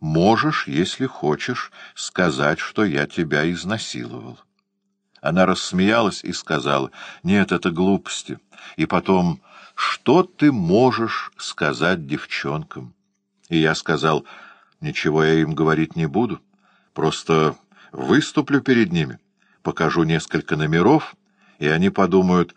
можешь, если хочешь, сказать, что я тебя изнасиловал. Она рассмеялась и сказала, «Нет, это глупости». И потом, «Что ты можешь сказать девчонкам?» И я сказал, «Ничего я им говорить не буду, просто выступлю перед ними, покажу несколько номеров, и они подумают,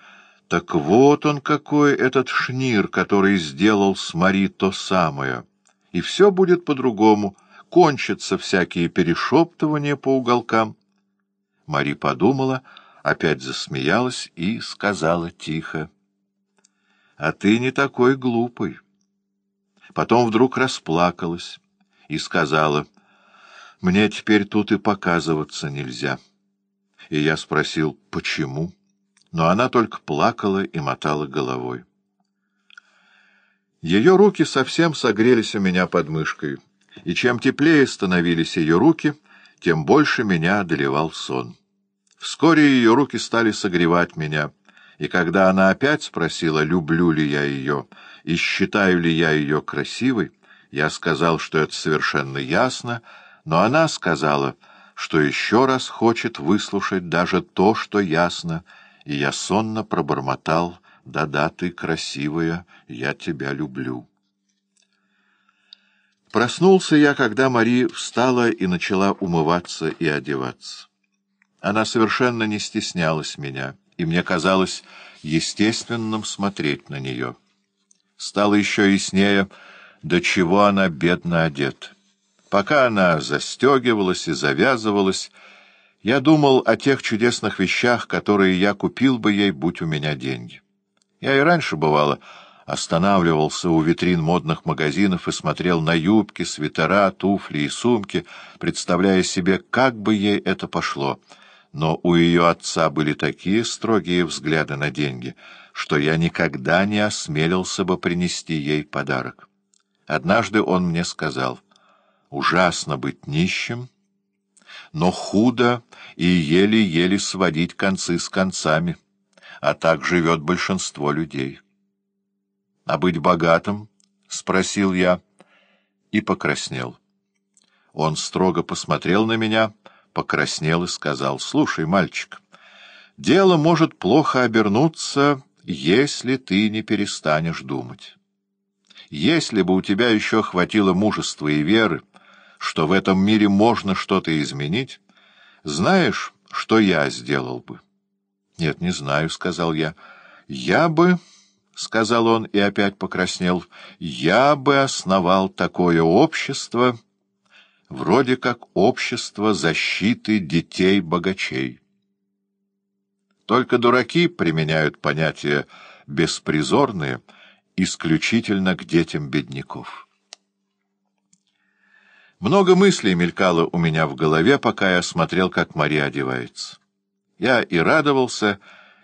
так вот он какой этот шнир, который сделал с Мари то самое» и все будет по-другому, кончатся всякие перешептывания по уголкам. Мари подумала, опять засмеялась и сказала тихо, — А ты не такой глупый. Потом вдруг расплакалась и сказала, — Мне теперь тут и показываться нельзя. И я спросил, почему? Но она только плакала и мотала головой. Ее руки совсем согрелись у меня под мышкой, и чем теплее становились ее руки, тем больше меня одолевал сон. Вскоре ее руки стали согревать меня, и когда она опять спросила, люблю ли я ее и считаю ли я ее красивой, я сказал, что это совершенно ясно, но она сказала, что еще раз хочет выслушать даже то, что ясно, и я сонно пробормотал — да-да, ты красивая, я тебя люблю. Проснулся я, когда Мари встала и начала умываться и одеваться. Она совершенно не стеснялась меня, и мне казалось естественным смотреть на нее. Стало еще яснее, до чего она бедно одета. Пока она застегивалась и завязывалась, я думал о тех чудесных вещах, которые я купил бы ей, будь у меня деньги. Я и раньше, бывало, останавливался у витрин модных магазинов и смотрел на юбки, свитера, туфли и сумки, представляя себе, как бы ей это пошло. Но у ее отца были такие строгие взгляды на деньги, что я никогда не осмелился бы принести ей подарок. Однажды он мне сказал, «Ужасно быть нищим, но худо и еле-еле сводить концы с концами» а так живет большинство людей. — А быть богатым? — спросил я и покраснел. Он строго посмотрел на меня, покраснел и сказал, — Слушай, мальчик, дело может плохо обернуться, если ты не перестанешь думать. Если бы у тебя еще хватило мужества и веры, что в этом мире можно что-то изменить, знаешь, что я сделал бы? —— Нет, не знаю, — сказал я. — Я бы, — сказал он и опять покраснел, — я бы основал такое общество, вроде как общество защиты детей-богачей. Только дураки применяют понятие «беспризорные» исключительно к детям бедняков. Много мыслей мелькало у меня в голове, пока я смотрел, как Мария одевается. Я и радовался,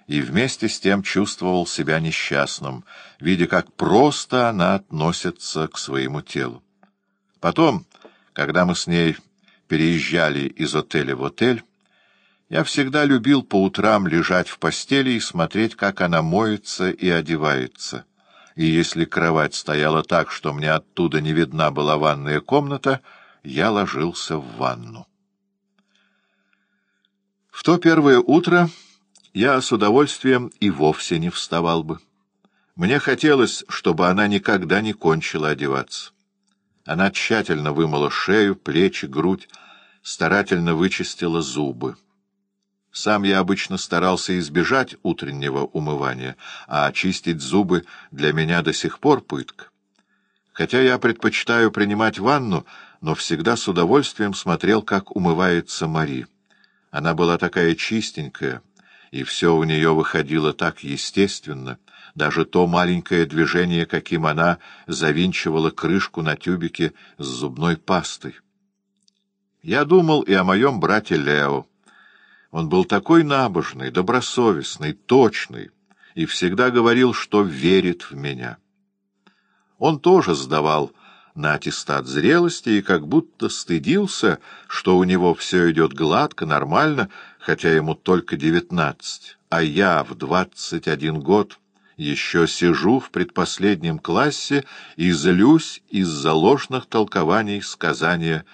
и вместе с тем чувствовал себя несчастным, видя, как просто она относится к своему телу. Потом, когда мы с ней переезжали из отеля в отель, я всегда любил по утрам лежать в постели и смотреть, как она моется и одевается. И если кровать стояла так, что мне оттуда не видна была ванная комната, я ложился в ванну. В то первое утро я с удовольствием и вовсе не вставал бы. Мне хотелось, чтобы она никогда не кончила одеваться. Она тщательно вымыла шею, плечи, грудь, старательно вычистила зубы. Сам я обычно старался избежать утреннего умывания, а очистить зубы для меня до сих пор пытка. Хотя я предпочитаю принимать ванну, но всегда с удовольствием смотрел, как умывается Мари. Она была такая чистенькая, и все у нее выходило так естественно, даже то маленькое движение, каким она завинчивала крышку на тюбике с зубной пастой. Я думал и о моем брате Лео. Он был такой набожный, добросовестный, точный, и всегда говорил, что верит в меня. Он тоже сдавал на аттестат зрелости и как будто стыдился, что у него все идет гладко, нормально, хотя ему только девятнадцать, а я в двадцать один год еще сижу в предпоследнем классе и злюсь из-за ложных толкований сказания